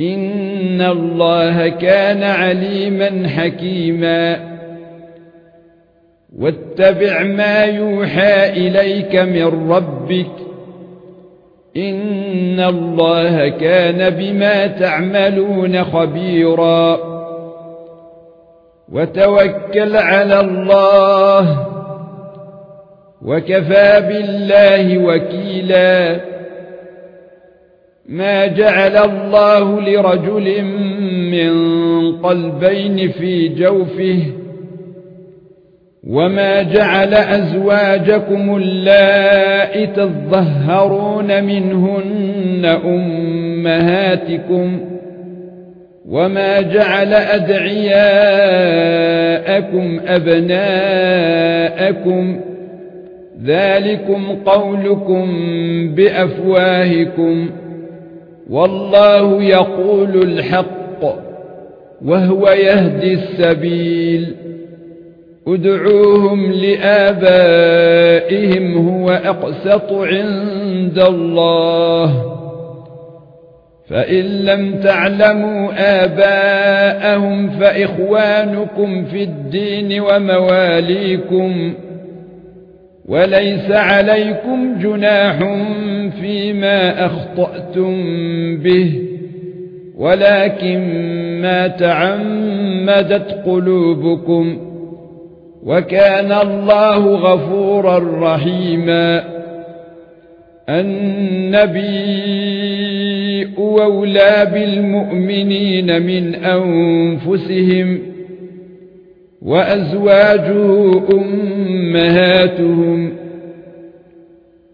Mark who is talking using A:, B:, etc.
A: ان الله كان عليما حكيما. واتبع ما يوحى اليك من ربك. ان الله كان بما تعملون خبيرا. وتوكل على الله. وكفى بالله وكيلا. ما جعل الله لرجل من قلبين في جوفه وما جعل أزواجكم اللائي تظهرون منهن أمهاتكم وما جعل أدعياءكم أبناءكم ذلكم قولكم بأفواهكم والله يقول الحق وهو يهدي السبيل. ادعوهم لآبائهم هو أقسط عند الله. فإن لم تعلموا آباءهم فإخوانكم في الدين ومواليكم. وليس عليكم جناح فيما أخطأتم به ولكن ما تعمدت قلوبكم وكان الله غفورا رحيما. النبي أولى بالمؤمنين من أنفسهم وأزواجه أمهاتهم.